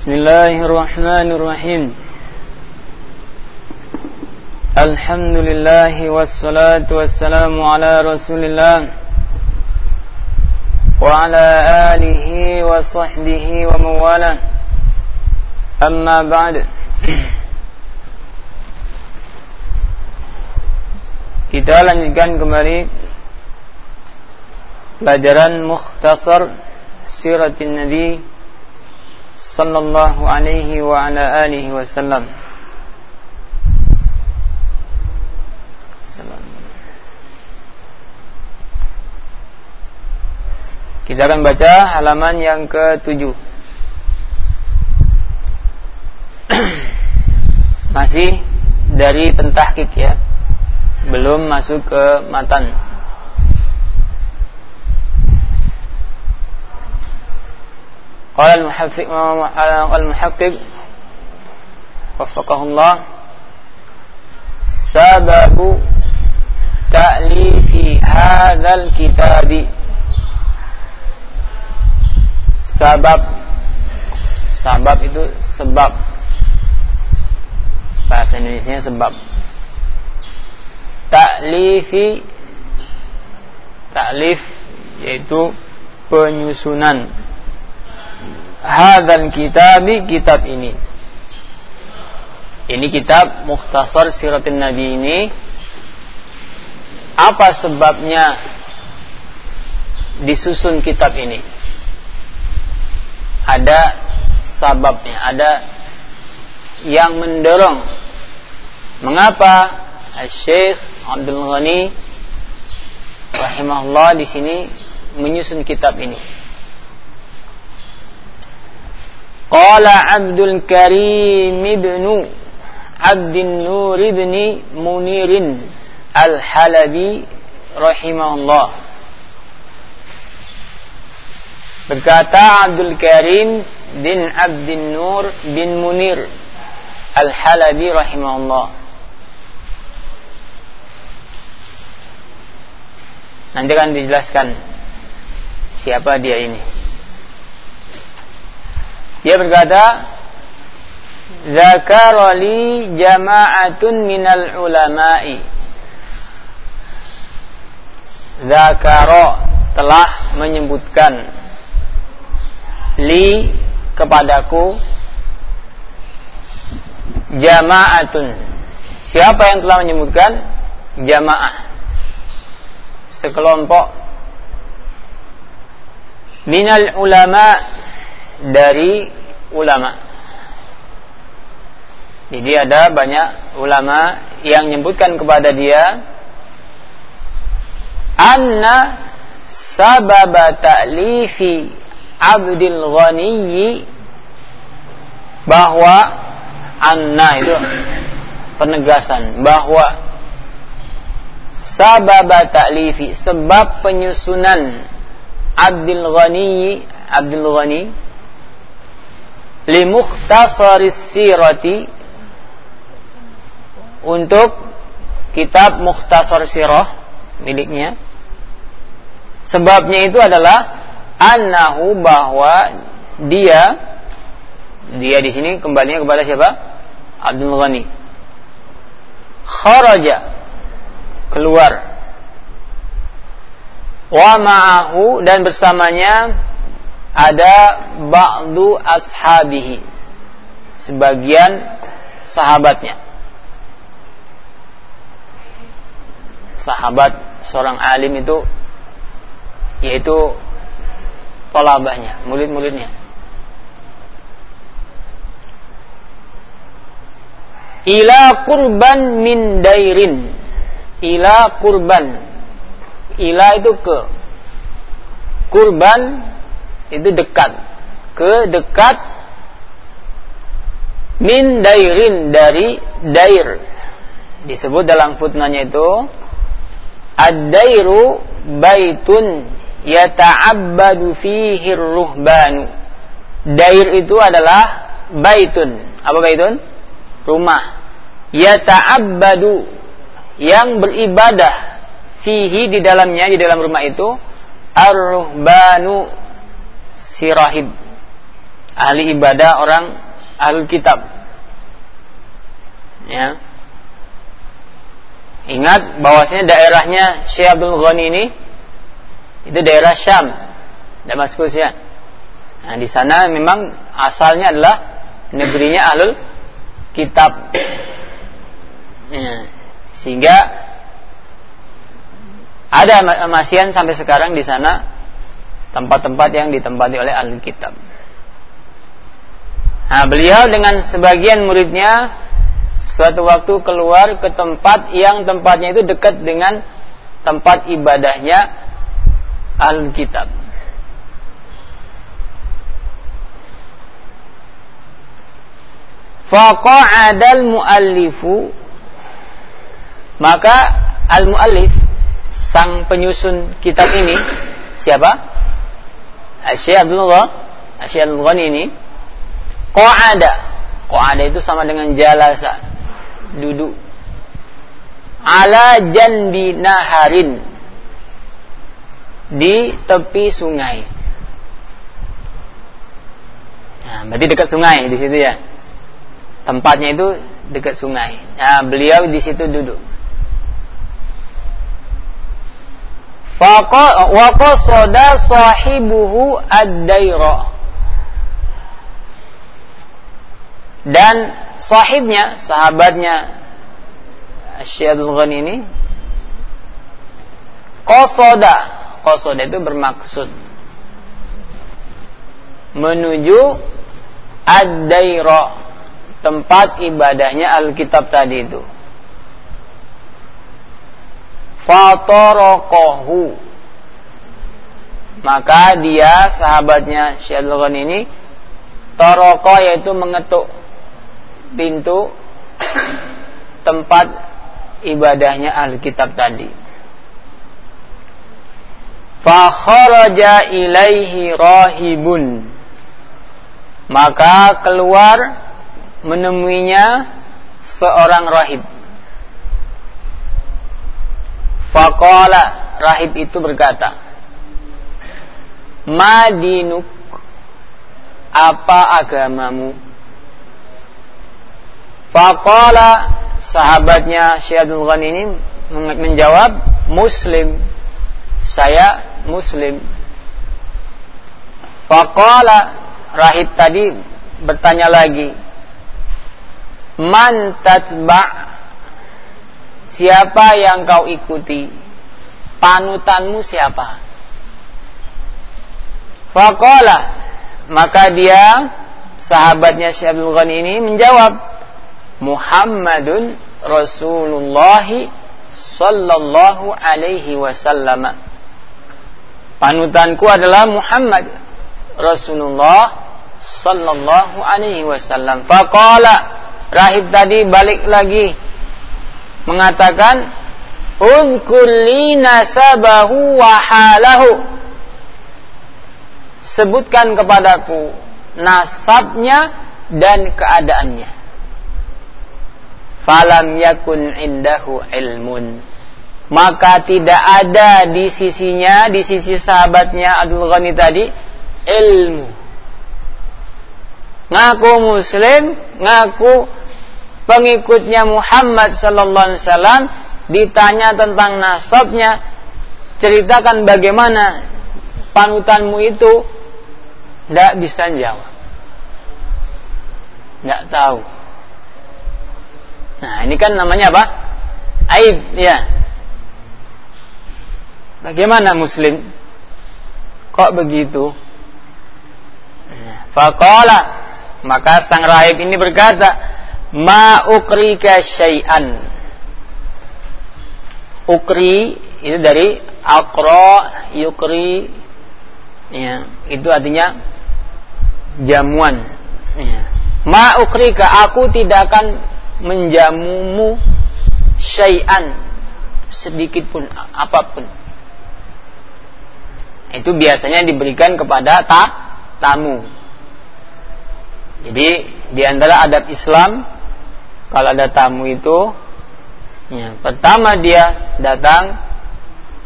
بسم الله الرحمن الرحيم الحمد لله والصلاة والسلام على رسول الله وعلى آله وصحبه ومواله أما بعد Kita lanjutkan kembali pelajaran mukhtasar siratin Nabi sallallahu alaihi wa ala alihi wasallam. Kita akan baca halaman yang ke-7. Masih dari pentahkik ya belum masuk ke matan. Qala al-muhaqqiq al-muhaqqiq waffaqahu Allah sababu ta'lifi hadzal kitabi sabab sabab itu sebab. bahasa Indonesia sebab. ta'lifi ta'lif yaitu penyusunan hadzal kitabi kitab ini. Ini kitab Mukhtasar Siratin Nabi ini. Apa sebabnya disusun kitab ini? Ada sababnya ada yang mendorong. Mengapa? Syekh Abdul Ghani rahimahullah di sini menyusun kitab ini. Qala Abdul Karim ibn Abdin Nur ibn Munirin Al-Halabi rahimahullah. Berkata Abdul Karim bin Abdin Nur bin Munir Al-Halabi rahimahullah. Nanti akan dijelaskan siapa dia ini. Dia berkata, Zakarali jama'atun minal ulama'i. Zakaro telah menyebutkan li kepadaku jama'atun. Siapa yang telah menyebutkan jamaah? sekelompok minal ulama dari ulama. Jadi ada banyak ulama yang menyebutkan kepada dia anna sabab ta'lifi Abdul Ghani bahwa anna itu penegasan bahwa sabab ta'lifi sebab penyusunan Abdul Ghani Abdul Ghani li mukhtasaris sirati. Untuk kitab mukhtasar sirah miliknya. Sebabnya itu adalah annahu bahwa dia dia di sini kembalinya kepada siapa? Abdul Ghani. Kharaja keluar. Wa ma'ahu dan bersamanya ada ba'du ashabihi. Sebagian sahabatnya. Sahabat seorang alim itu yaitu tolabahnya murid-muridnya. Ila kurban min dairin. Ila kurban ila itu ke. Kurban itu dekat. Ke dekat min dairin dari dair. Disebut dalam footnote itu ad-dairu baitun yata'abbadu fihi ruhbanu. Dair itu adalah baitun. Apa baitun? Rumah. Yata'abbadu yang beribadah fihi di dalamnya di dalam rumah itu ar-ruhbanu sirahib ahli ibadah orang ahli kitab. Ya. Ingat bahwasanya daerahnya Syekh Abdul Ghani ini itu daerah Syam, Damaskus ya. Nah, di sana memang asalnya adalah negerinya ahlul kitab. Ya. Sehingga ada masian sampai sekarang di sana tempat-tempat yang ditempati oleh ahlul kitab. Nah, beliau dengan sebagian muridnya suatu waktu keluar ke tempat yang tempatnya itu dekat dengan tempat ibadahnya ahlul kitab. Faqa'adal muallifu maka al muallif sang penyusun kitab ini siapa? Syekh Abdullah Syekh Abdul Ghani ini qa'ada qa'ada itu sama dengan jalasa duduk ala janbi naharin di tepi sungai nah, berarti dekat sungai di situ ya tempatnya itu dekat sungai. Nah, beliau di situ duduk. Wa qasada sahibuhu ad-daira. Dan sahibnya, sahabatnya Syekh Ghani ini qasada. Qasada itu bermaksud menuju ad-daira tempat ibadahnya Alkitab tadi itu. Fatorokohu maka dia sahabatnya Syaikhul ini toroko yaitu mengetuk pintu tempat ibadahnya Alkitab tadi. Fakharaja ilaihi rahibun maka keluar menemuinya seorang rahib. Faqala rahib itu berkata, Madinuk apa agamamu? Faqala sahabatnya Syaikhul Ghani ini menjawab Muslim. Saya Muslim. Faqala rahib tadi bertanya lagi, Man tatba Siapa yang kau ikuti? Panutanmu siapa? Faqala. Maka dia Sahabatnya Syekh Abdul Ghani ini menjawab Muhammadun Rasulullah Sallallahu alaihi wasallam. Panutanku adalah Muhammad Rasulullah Sallallahu alaihi wasallam. Faqala. Rahib tadi balik lagi mengatakan Uzkulli nasabahu wa halahu Sebutkan kepadaku nasabnya dan keadaannya. Falam yakun indahu ilmun. Maka tidak ada di sisinya, di sisi sahabatnya Abdul Ghani tadi ilmu. Ngaku muslim, ngaku pengikutnya Muhammad sallallahu alaihi wasallam ditanya tentang nasabnya, ceritakan bagaimana panutanmu itu tidak bisa jawab. Tidak tahu. Nah, ini kan namanya apa? Aib, ya. Bagaimana muslim? Kok begitu? Fakola maka sang rahib ini berkata, ma ukrika syai'an. Ukri itu dari akro yukri ya itu artinya jamuan ya. ma ukrika aku tidak akan menjamumu syai'an sedikit pun apa pun. Itu biasanya diberikan kepada ta tamu. Jadi di antara adab Islam kalau ada tamu itu ya, pertama dia datang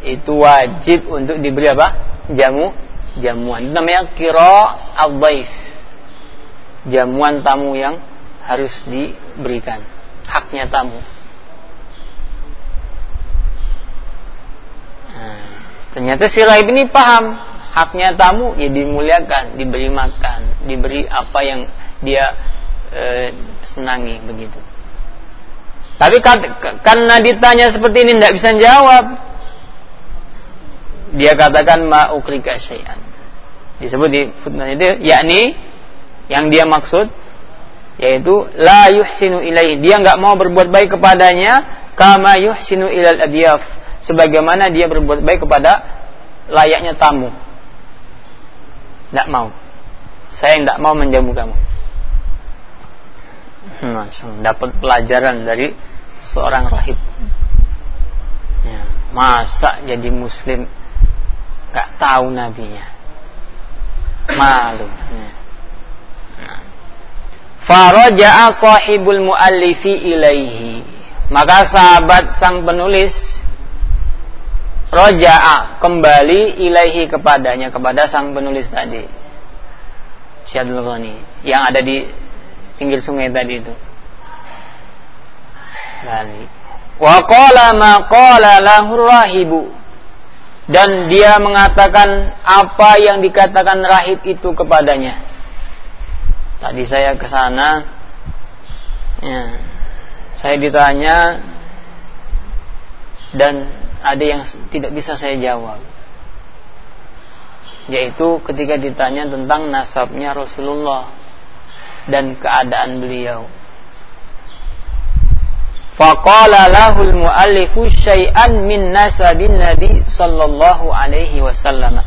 itu wajib untuk diberi apa jamu jamuan namanya kiro al jamuan tamu yang harus diberikan. Haknya tamu. Nah, ternyata si rahib ini paham haknya tamu ya dimuliakan, diberi makan, diberi apa yang dia e, senangi begitu. Tapi karena ditanya seperti ini tidak bisa jawab. Dia katakan ma'ukrika syai'an. Disebut di footnote itu yakni yang dia maksud yaitu la yuhsinu ilaih. Dia nggak mau berbuat baik kepadanya kama yuhsinu ilal adyaf. Sebagaimana dia berbuat baik kepada layaknya tamu. Tidak mau. Saya tidak mau menjamu kamu langsung dapat pelajaran dari seorang rahib. Ya, masa jadi muslim? Gak tahu nabinya. Malu. Ya. nah. Sahibul muallifi ilaihi. Maka sahabat sang penulis roja'a kembali ilaihi kepadanya kepada sang penulis tadi. Syadul Ghani yang ada di pinggir sungai tadi itu. Balik. Wa qala ma qala lahu rahibu. Dan dia mengatakan apa yang dikatakan rahib itu kepadanya. Tadi saya ke sana ya, saya ditanya dan ada yang tidak bisa saya jawab yaitu ketika ditanya tentang nasabnya Rasulullah dan keadaan beliau. Faqala lahul muallifu syai'an min nasabin Nabi sallallahu alaihi wasallam.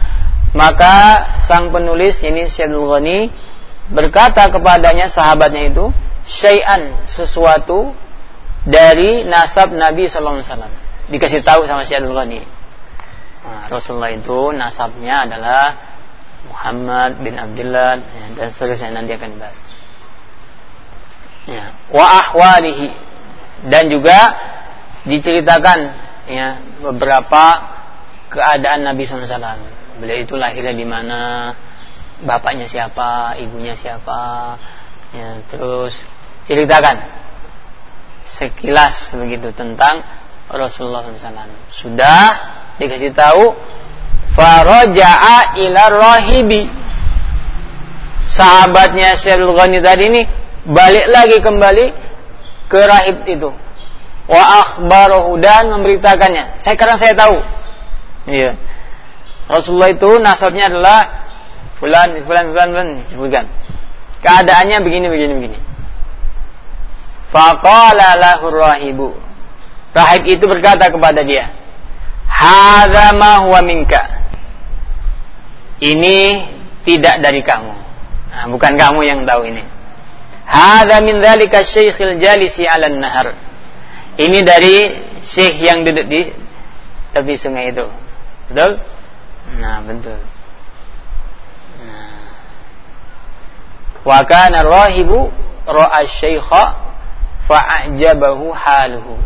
Maka sang penulis ini Syaikhul Ghani berkata kepadanya sahabatnya itu syai'an sesuatu dari nasab Nabi sallallahu alaihi wasallam. Dikasih tahu sama Syaikhul Ghani. Nah, Rasulullah itu nasabnya adalah Muhammad bin Abdullah ya, dan seterusnya nanti akan dibahas ya, wa ahwalihi dan juga diceritakan ya beberapa keadaan Nabi SAW. Beliau itu lahirnya di mana, bapaknya siapa, ibunya siapa, ya, terus ceritakan sekilas begitu tentang Rasulullah SAW. Sudah dikasih tahu, faraja'a ila rahibi. Sahabatnya Syaikhul Ghani tadi ini balik lagi kembali ke rahib itu. Wa akhbarahu dan memberitakannya. Saya sekarang saya tahu. Iya. Rasulullah itu nasabnya adalah fulan fulan fulan fulan disebutkan. Keadaannya begini begini begini. Faqala lahu rahibu. Rahib itu berkata kepada dia hadza ma huwa minka? Ini tidak dari kamu. Nah, bukan kamu yang tahu ini Hada min dzalika syekhil jalisi 'alan nahar. Ini dari syekh yang duduk di tepi sungai itu. Betul? Nah, betul. Nah. Wa kana rahibu ra'a syaikha fa'ajabahu haluhu.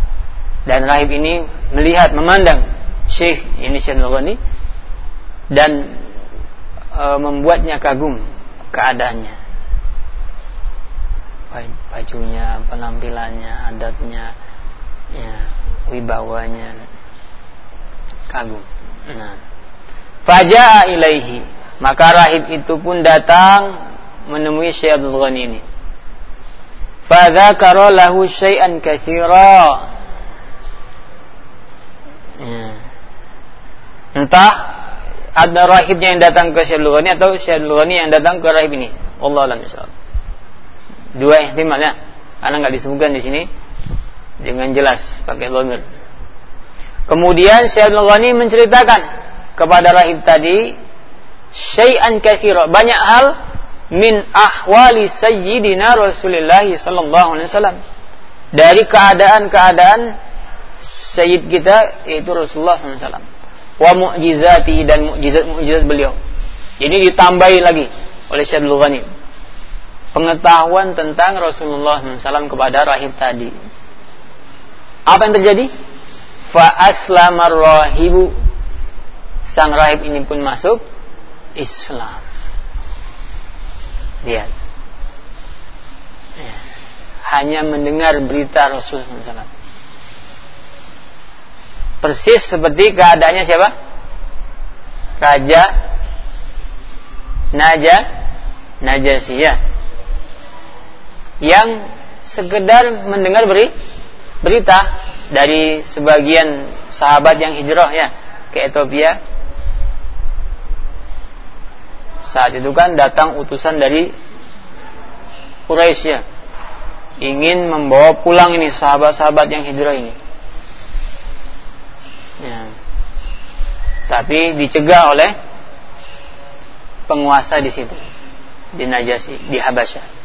Dan rahib ini melihat, memandang syekh ini Syekh Ghani dan e, membuatnya kagum keadaannya bajunya, penampilannya, adatnya, ya, wibawanya kagum. Nah, faja'a ilaihi, maka rahib itu pun datang menemui Syekh Abdul Ghani ini. Fadzakara lahu syai'an katsira. Ya. Entah ada rahibnya yang datang ke Syekh Ghani atau Syekh Ghani yang datang ke rahib ini. Allah alam Dua ihtimal ya. Karena nggak disebutkan di sini dengan jelas pakai dhamir. Kemudian Syekh Ghani menceritakan kepada rahib tadi syai'an katsira, banyak hal min ahwali sayyidina Rasulullah sallallahu alaihi wasallam. Dari keadaan-keadaan sayyid kita yaitu Rasulullah wasallam. Wa mu'jizati dan mukjizat-mukjizat beliau. Ini ditambahi lagi oleh Syekh Ghani pengetahuan tentang Rasulullah SAW kepada rahib tadi. Apa yang terjadi? Fa aslamar rahibu. Sang rahib ini pun masuk Islam. Lihat. hanya mendengar berita Rasulullah SAW. Persis seperti keadaannya siapa? Raja Naja Najasiyah yang sekedar mendengar beri, berita dari sebagian sahabat yang hijrah ya ke Ethiopia saat itu kan datang utusan dari Quraisy ya ingin membawa pulang ini sahabat-sahabat yang hijrah ini ya. tapi dicegah oleh penguasa di situ di Najasi di Habasyah ya.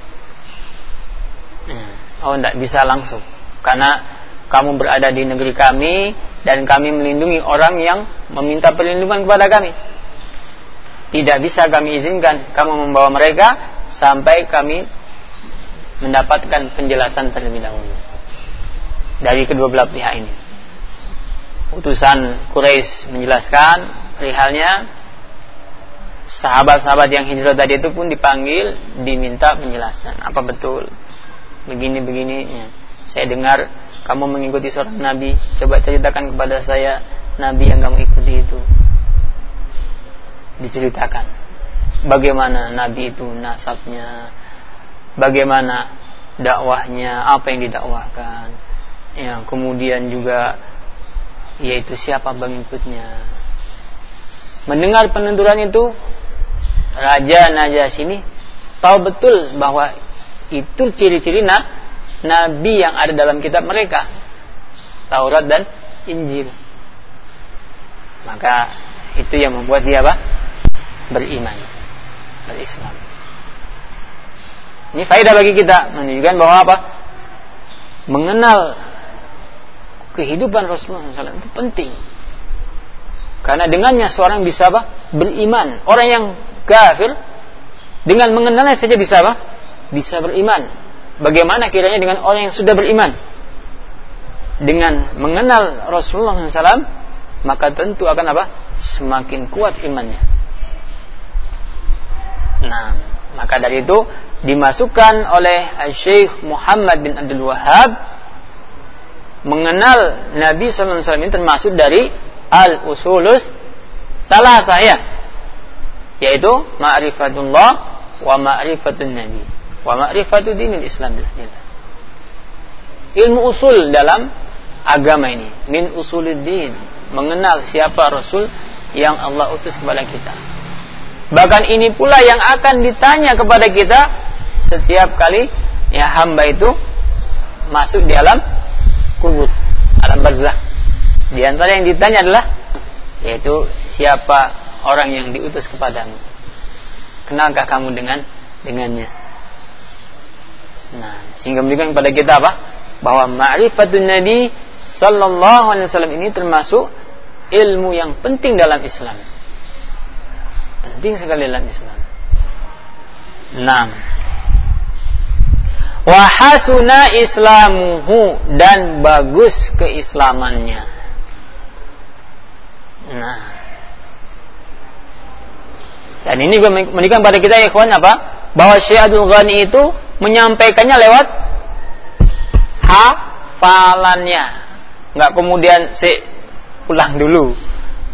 Oh tidak bisa langsung. Karena kamu berada di negeri kami dan kami melindungi orang yang meminta perlindungan kepada kami. Tidak bisa kami izinkan kamu membawa mereka sampai kami mendapatkan penjelasan terlebih dahulu dari kedua belah pihak ini. Utusan Quraisy menjelaskan perihalnya sahabat-sahabat yang hijrah tadi itu pun dipanggil diminta penjelasan. Apa betul begini begini ya. saya dengar kamu mengikuti seorang nabi. Coba ceritakan kepada saya nabi yang kamu ikuti itu. Diceritakan. Bagaimana nabi itu nasabnya? Bagaimana dakwahnya? Apa yang didakwahkan? Ya kemudian juga yaitu siapa pengikutnya? Mendengar penuturan itu raja Najas ini tahu betul bahwa itu ciri-ciri nah, nabi yang ada dalam kitab mereka Taurat dan Injil maka itu yang membuat dia apa beriman, berislam. Ini faedah bagi kita menunjukkan bahwa apa? Mengenal kehidupan Rasulullah SAW itu penting. Karena dengannya seorang bisa apa? Beriman. Orang yang kafir dengan mengenalnya saja bisa apa? Bisa beriman. Bagaimana kiranya dengan orang yang sudah beriman? Dengan mengenal Rasulullah SAW, maka tentu akan apa? Semakin kuat imannya. Nah, maka dari itu dimasukkan oleh Syekh Muhammad bin Abdul Wahab mengenal Nabi SAW ini termasuk dari al-usulus salah saya yaitu ma'rifatullah wa ma'rifatun nabi wa ma'rifatu dinil islam ilmu usul dalam agama ini min usuluddin mengenal siapa rasul yang Allah utus kepada kita Bahkan ini pula yang akan ditanya kepada kita setiap kali ya hamba itu masuk di alam kubur, alam barzah. Di antara yang ditanya adalah yaitu siapa orang yang diutus kepadamu. Kenalkah kamu dengan dengannya? Nah, sehingga memberikan kepada kita apa? Bahwa ma'rifatun Nabi sallallahu alaihi wasallam ini termasuk ilmu yang penting dalam Islam penting sekali dalam Islam. Enam. Wahasuna islamuhu dan bagus keislamannya. Nah. Dan ini gue memberikan pada kita ya kawan apa? Bahwa Syekh Abdul Ghani itu menyampaikannya lewat hafalannya. Enggak kemudian si pulang dulu.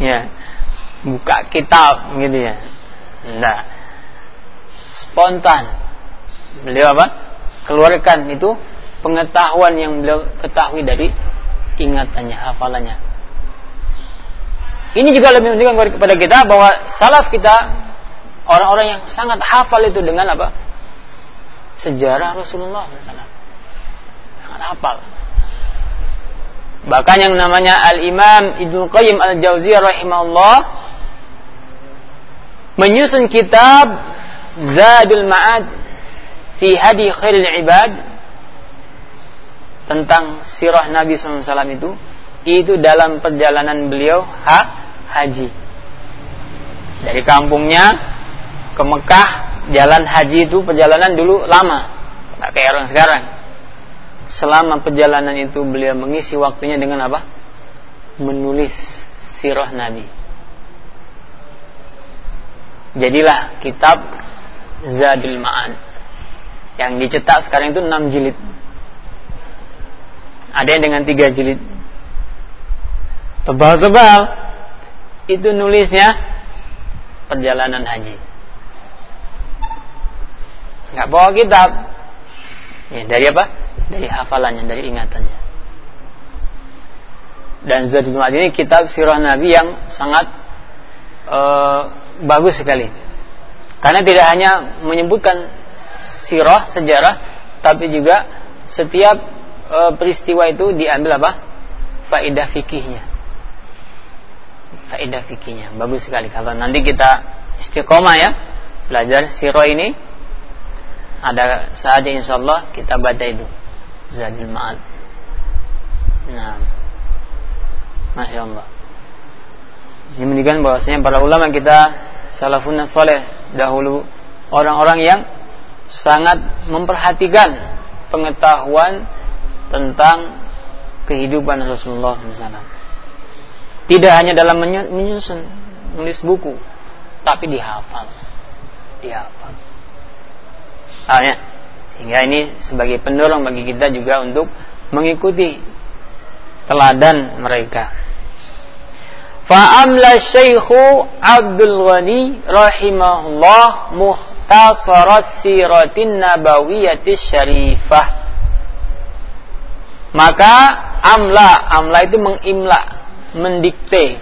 Ya buka kitab gitu ya. Nah, spontan. Beliau apa? Keluarkan itu pengetahuan yang beliau ketahui dari ingatannya, hafalannya. Ini juga lebih menunjukkan kepada kita bahwa salaf kita orang-orang yang sangat hafal itu dengan apa? Sejarah Rasulullah SAW. Sangat hafal. Bahkan yang namanya Al-Imam Ibnu Qayyim Al-Jauziyah rahimahullah menyusun kitab Zadul Ma'ad fi Hadi Khairul Ibad tentang sirah Nabi SAW itu itu dalam perjalanan beliau ha, haji dari kampungnya ke Mekah jalan haji itu perjalanan dulu lama nggak kayak orang sekarang selama perjalanan itu beliau mengisi waktunya dengan apa menulis sirah Nabi jadilah kitab Zadul Ma'ad yang dicetak sekarang itu 6 jilid Ada yang dengan tiga jilid. Tebal-tebal. Itu nulisnya perjalanan haji. Nggak bawa kitab. Ya, dari apa? Dari hafalannya, dari ingatannya. Dan Zadul Ma'ad ini kitab sirah Nabi yang sangat uh, bagus sekali. Karena tidak hanya menyebutkan sirah, sejarah, tapi juga setiap uh, peristiwa itu diambil apa? Faidah fikihnya. Faidah fikihnya. Bagus sekali. Kalau nanti kita istiqomah ya, belajar sirah ini, ada saatnya insya Allah kita baca itu. Zadul Ma'ad. Nah, Masya Allah. Ini menunjukkan bahwasanya para ulama kita salafun saleh dahulu orang-orang yang sangat memperhatikan pengetahuan tentang kehidupan Rasulullah SAW. Tidak hanya dalam menyusun menulis buku, tapi dihafal, dihafal. Ah, ya. Sehingga ini sebagai pendorong bagi kita juga untuk mengikuti teladan mereka. Fa'amla Syekhu Abdul Ghani rahimahullah muhtasarat siratin nabawiyatis syarifah. Maka amla, amla itu mengimla, mendikte,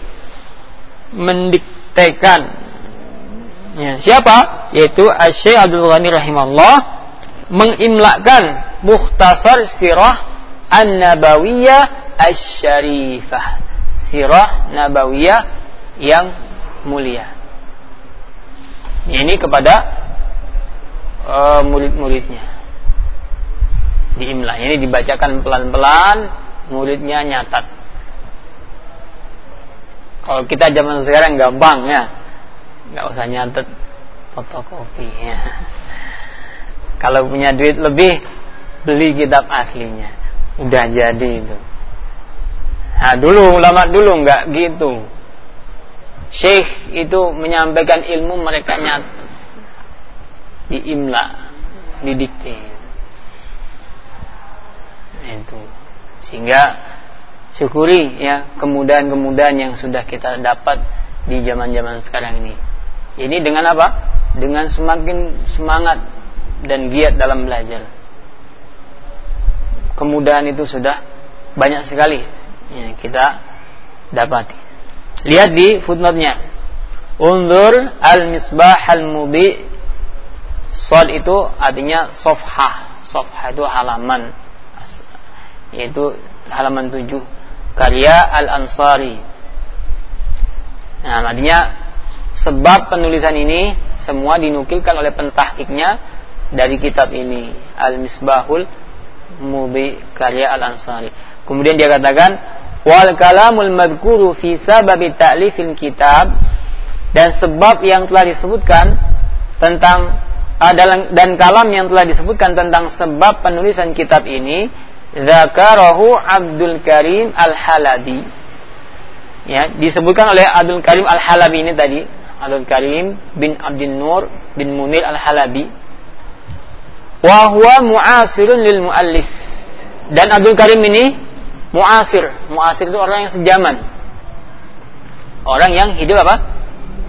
mendiktekan. Ya, siapa? Yaitu Syekh Abdul Ghani rahimahullah mengimlakan muhtasar sirah an-nabawiyah asy-syarifah sirah nabawiyah yang mulia. Ini kepada uh, murid-muridnya. Diimlah. Ini dibacakan pelan-pelan, muridnya nyatat. Kalau kita zaman sekarang gampang ya, nggak usah nyatet fotokopi ya. Kalau punya duit lebih, beli kitab aslinya. Udah jadi itu. Nah dulu ulama dulu nggak gitu. Syekh itu menyampaikan ilmu mereka nyat diimla, didikte. Itu sehingga syukuri ya kemudahan-kemudahan yang sudah kita dapat di zaman-zaman sekarang ini. Ini dengan apa? Dengan semakin semangat dan giat dalam belajar. Kemudahan itu sudah banyak sekali ya, kita dapati. Lihat di footnote-nya. Undur al-misbah al-mubi Sod itu artinya sofha. Sofha itu halaman. Yaitu halaman 7. Karya Al-Ansari. Nah, artinya sebab penulisan ini semua dinukilkan oleh pentahkiknya dari kitab ini. Al-Misbahul Mubi karya Al-Ansari. Kemudian dia katakan wal kalamul madkuru fi sababi ta'lifil kitab dan sebab yang telah disebutkan tentang uh, dan kalam yang telah disebutkan tentang sebab penulisan kitab ini zakarahu Abdul Karim Al-Halabi ya disebutkan oleh Abdul Karim Al-Halabi ini tadi Abdul Karim bin Abdin Nur bin Munir Al-Halabi wa huwa mu'asirun lil muallif dan Abdul Karim ini muasir. Muasir itu orang yang sejaman. Orang yang hidup apa?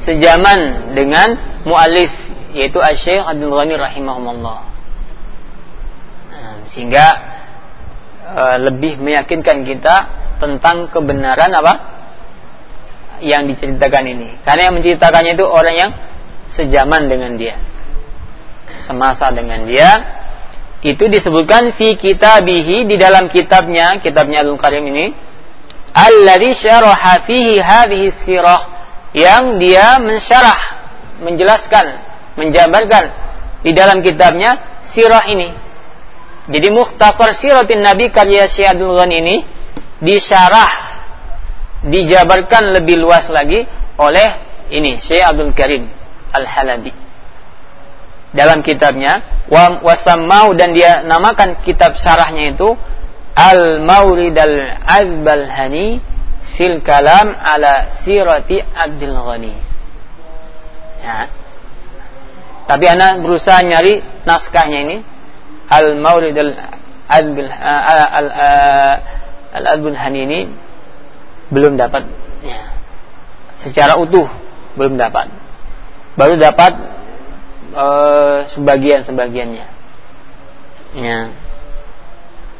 Sejaman dengan mualif yaitu Asy-Syaikh Abdul Ghani rahimahumullah. Nah, sehingga e, lebih meyakinkan kita tentang kebenaran apa? Yang diceritakan ini. Karena yang menceritakannya itu orang yang sejaman dengan dia. Semasa dengan dia itu disebutkan fi kitabihi di dalam kitabnya, kitabnya Al Karim ini, alladzi syaraha fihi hadhihi sirah yang dia mensyarah, menjelaskan, menjabarkan di dalam kitabnya sirah ini. Jadi mukhtasar siratin Nabi karya Syekh Abdul Ghani ini disyarah, dijabarkan lebih luas lagi oleh ini Syekh Abdul Karim Al-Halabi dalam kitabnya wasamau dan dia namakan kitab syarahnya itu al maurid al azbal hani fil kalam ala sirati abdul ghani ya. tapi anak berusaha nyari naskahnya ini al maurid al Al-Adbun Hanini belum dapat. Ya, secara utuh belum dapat. Baru dapat uh, sebagian sebagiannya ya.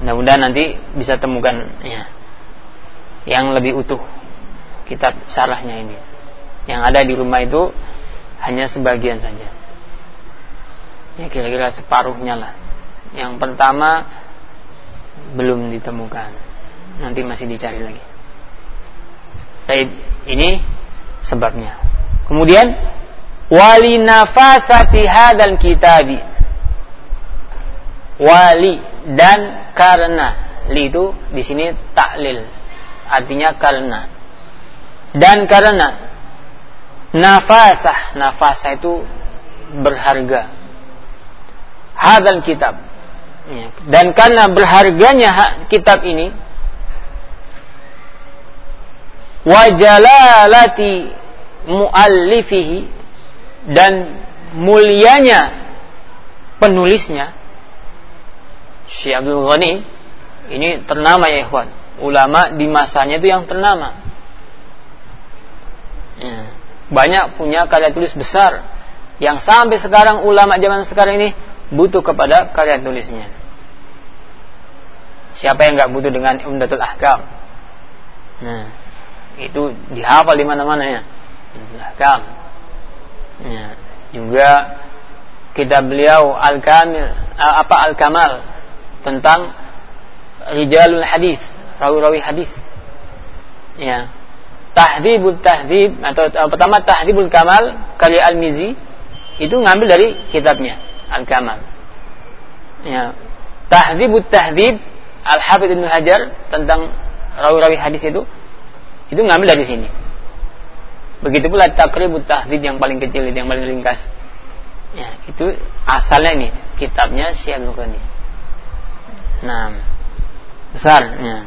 Mudah-mudahan nanti bisa temukan ya yang lebih utuh kitab sarahnya ini. Yang ada di rumah itu hanya sebagian saja. Ya kira-kira separuhnya lah. Yang pertama belum ditemukan. Nanti masih dicari lagi Baik, ini sebabnya. Kemudian wali nafasati hadzal kitabi. Wali dan karena. Li itu di sini taklil. Artinya karena. Dan karena. Nafasah. Nafasah itu berharga. Hadal kitab. Ya. dan karena berharganya kitab ini wajalalati muallifihi. Dan mulianya penulisnya Syekh Abdul Ghani ini ternama ya ikhwan. Ulama di masanya itu yang ternama. Ya. banyak punya karya tulis besar. Yang sampai sekarang ulama zaman sekarang ini butuh kepada karya tulisnya. Siapa yang nggak butuh dengan Umdatul Ahkam? Nah itu dihafal di mana-mana ya. Ahkam. Ya. Juga kita beliau Al-Kamil apa Al-Kamal tentang rijalul hadis, rawi-rawi hadis. Ya. Tahdhibul tahdhib atau uh, pertama Tahdhibul Kamal karya Al-Mizi itu ngambil dari kitabnya Al-Kamal. Ya. Tahdhibut tahdhib Al-Hafidz Ibnu Hajar tentang rawi-rawi hadis itu itu ngambil dari sini. Begitu pula takribut tahdid yang paling kecil yang paling ringkas. Ya, itu asalnya ini kitabnya Syekh Al-Bukhari. Nah, besarnya.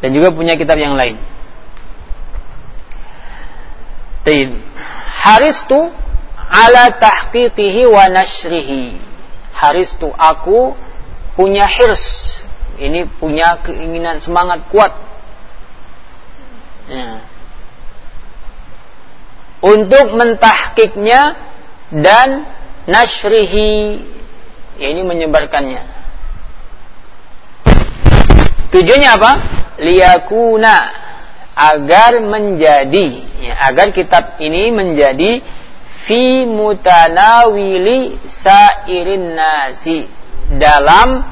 Dan juga punya kitab yang lain. Taib. Haristu ala tahqiqihi wa nashrihi. Haristu aku punya hirs. Ini punya keinginan semangat kuat Ya. Untuk mentahkiknya dan nashrihi ya ini menyebarkannya. Tujuannya apa? Liyakuna agar menjadi ya, agar kitab ini menjadi fi mutanawili sairin nasi dalam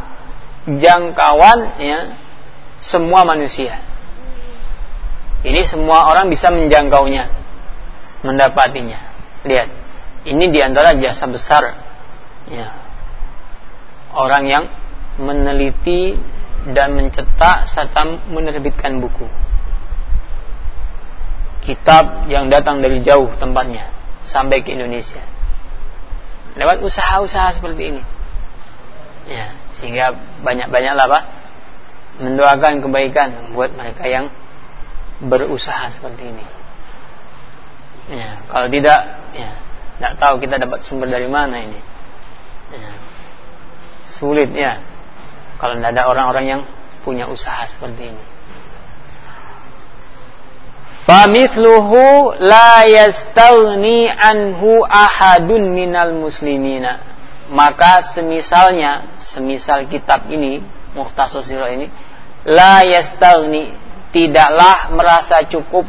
jangkauan ya semua manusia. Ini semua orang bisa menjangkaunya, mendapatinya. Lihat, ini di antara jasa besar ya, orang yang meneliti dan mencetak serta menerbitkan buku. Kitab yang datang dari jauh tempatnya sampai ke Indonesia. Lewat usaha-usaha seperti ini. Ya, sehingga banyak-banyaklah Pak mendoakan kebaikan buat mereka yang berusaha seperti ini. Ya, kalau tidak, ya, tidak tahu kita dapat sumber dari mana ini. Ya, sulit ya, kalau tidak ada orang-orang yang punya usaha seperti ini. Famithluhu la yastaghni anhu ahadun minal muslimina. Maka semisalnya, semisal kitab ini, Muhtasar ini, la yastaghni tidaklah merasa cukup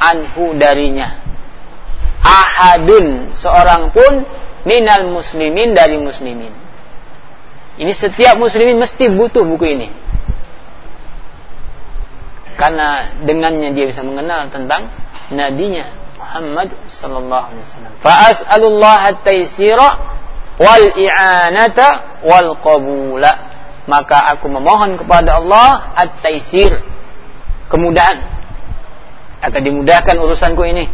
anhu darinya. Ahadun seorang pun minal muslimin dari muslimin. Ini setiap muslimin mesti butuh buku ini. Karena dengannya dia bisa mengenal tentang nabinya Muhammad sallallahu alaihi wasallam. Fa as'alullah at-taysira wal i'anata wal qabula. Maka aku memohon kepada Allah at-taysir kemudahan. Akan dimudahkan urusanku ini.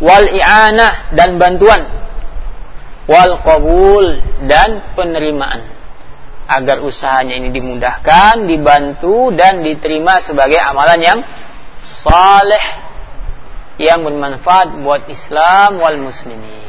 Wal i'anah dan bantuan. Wal qabul dan penerimaan. Agar usahanya ini dimudahkan, dibantu dan diterima sebagai amalan yang saleh yang bermanfaat buat Islam wal muslimin.